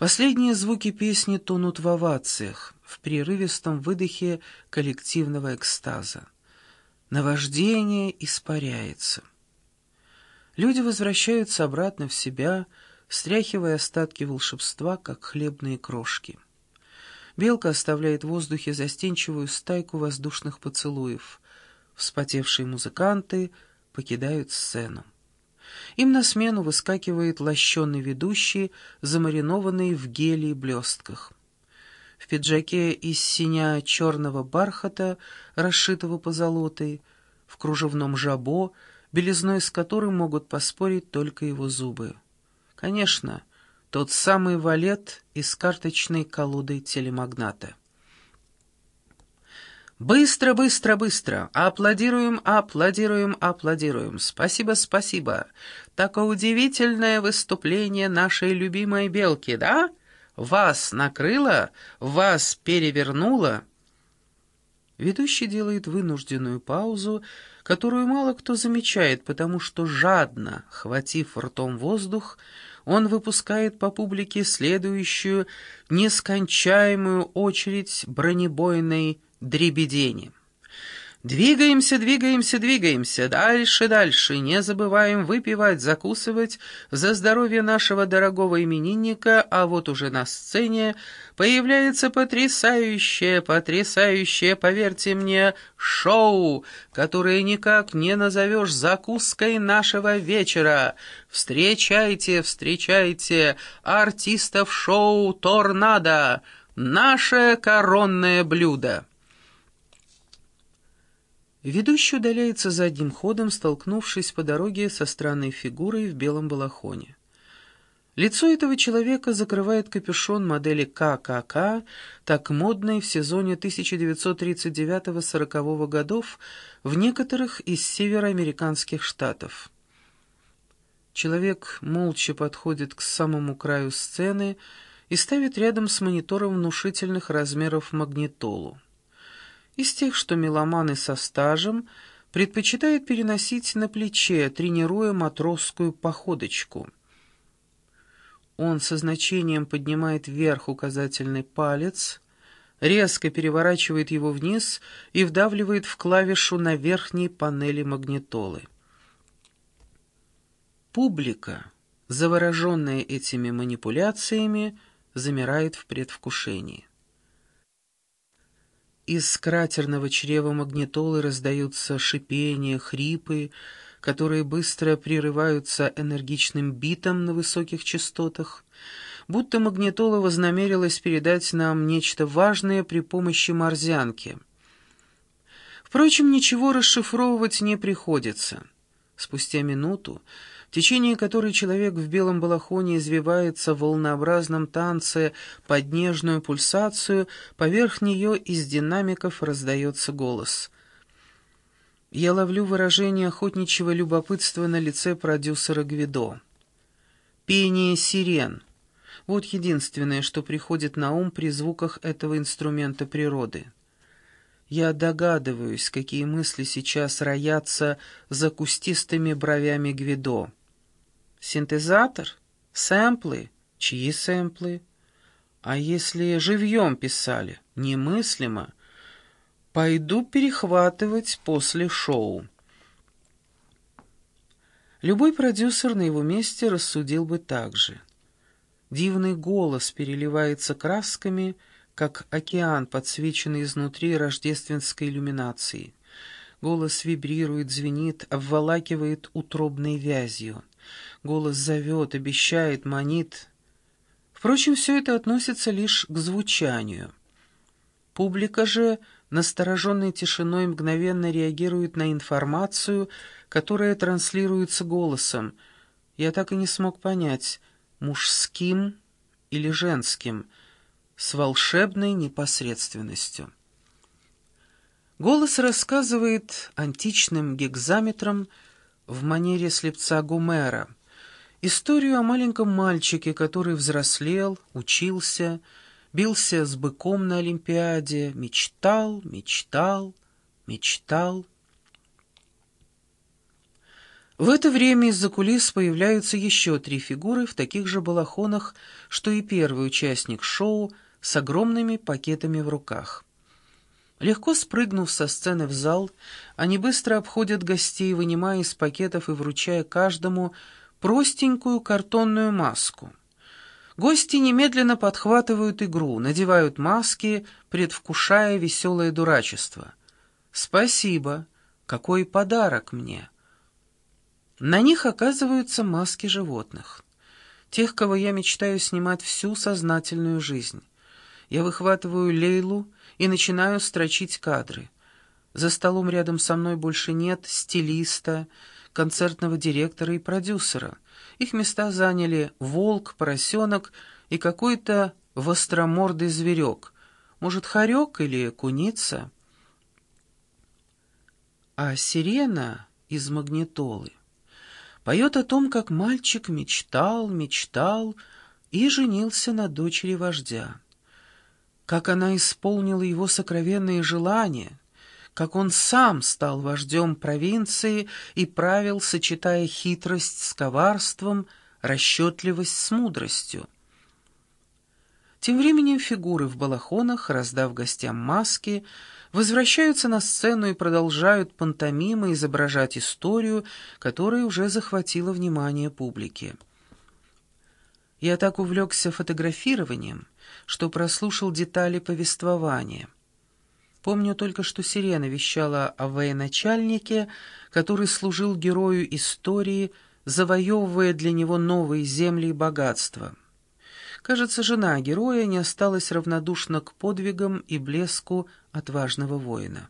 Последние звуки песни тонут в овациях, в прерывистом выдохе коллективного экстаза. Наваждение испаряется. Люди возвращаются обратно в себя, стряхивая остатки волшебства, как хлебные крошки. Белка оставляет в воздухе застенчивую стайку воздушных поцелуев. Вспотевшие музыканты покидают сцену. Им на смену выскакивает лощеный ведущий, замаринованный в геле и блестках. В пиджаке из синя черного бархата, расшитого позолотой, в кружевном жабо, белизной с которым могут поспорить только его зубы. Конечно, тот самый валет из карточной колоды телемагната. Быстро, быстро, быстро. Аплодируем, аплодируем, аплодируем. Спасибо, спасибо. Такое удивительное выступление нашей любимой белки, да? Вас накрыло? Вас перевернуло? Ведущий делает вынужденную паузу, которую мало кто замечает, потому что жадно, хватив ртом воздух, он выпускает по публике следующую нескончаемую очередь бронебойной дребедени. Двигаемся, двигаемся, двигаемся, дальше, дальше, не забываем выпивать, закусывать за здоровье нашего дорогого именинника, а вот уже на сцене появляется потрясающее, потрясающее, поверьте мне, шоу, которое никак не назовешь закуской нашего вечера. Встречайте, встречайте артистов шоу «Торнадо», наше коронное блюдо. Ведущий удаляется задним ходом, столкнувшись по дороге со странной фигурой в белом балахоне. Лицо этого человека закрывает капюшон модели ККК, так модной в сезоне 1939-40 годов в некоторых из североамериканских штатов. Человек молча подходит к самому краю сцены и ставит рядом с монитором внушительных размеров магнитолу из тех, что меломаны со стажем предпочитают переносить на плече, тренируя матросскую походочку. Он со значением поднимает вверх указательный палец, резко переворачивает его вниз и вдавливает в клавишу на верхней панели магнитолы. Публика, завороженная этими манипуляциями, замирает в предвкушении. Из кратерного чрева магнитолы раздаются шипения, хрипы, которые быстро прерываются энергичным битом на высоких частотах, будто магнитола вознамерилась передать нам нечто важное при помощи морзянки. Впрочем, ничего расшифровывать не приходится. Спустя минуту в течение которой человек в белом балахоне извивается в волнообразном танце под нежную пульсацию, поверх нее из динамиков раздается голос. Я ловлю выражение охотничьего любопытства на лице продюсера Гвидо. Пение сирен. Вот единственное, что приходит на ум при звуках этого инструмента природы. Я догадываюсь, какие мысли сейчас роятся за кустистыми бровями Гвидо. Синтезатор? Сэмплы? Чьи сэмплы? А если живьем писали? Немыслимо. Пойду перехватывать после шоу. Любой продюсер на его месте рассудил бы так же. Дивный голос переливается красками, как океан, подсвеченный изнутри рождественской иллюминацией. Голос вибрирует, звенит, обволакивает утробной вязью. Голос зовет, обещает, манит. Впрочем, все это относится лишь к звучанию. Публика же, настороженной тишиной, мгновенно реагирует на информацию, которая транслируется голосом. Я так и не смог понять, мужским или женским, с волшебной непосредственностью. Голос рассказывает античным гекзаметром в манере слепца Гумера — Историю о маленьком мальчике, который взрослел, учился, бился с быком на Олимпиаде, мечтал, мечтал, мечтал. В это время из-за кулис появляются еще три фигуры в таких же балахонах, что и первый участник шоу с огромными пакетами в руках. Легко спрыгнув со сцены в зал, они быстро обходят гостей, вынимая из пакетов и вручая каждому простенькую картонную маску. Гости немедленно подхватывают игру, надевают маски, предвкушая веселое дурачество. «Спасибо! Какой подарок мне!» На них оказываются маски животных. Тех, кого я мечтаю снимать всю сознательную жизнь. Я выхватываю Лейлу и начинаю строчить кадры. За столом рядом со мной больше нет стилиста, концертного директора и продюсера. Их места заняли волк, поросенок и какой-то востромордый зверек. Может, хорек или куница? А сирена из магнитолы поет о том, как мальчик мечтал, мечтал и женился на дочери вождя. Как она исполнила его сокровенные желания, как он сам стал вождем провинции и правил, сочетая хитрость с коварством, расчетливость с мудростью. Тем временем фигуры в балахонах, раздав гостям маски, возвращаются на сцену и продолжают пантомимы изображать историю, которая уже захватила внимание публики. Я так увлекся фотографированием, что прослушал детали повествования. Помню только, что Сирена вещала о военачальнике, который служил герою истории, завоевывая для него новые земли и богатства. Кажется, жена героя не осталась равнодушна к подвигам и блеску отважного воина.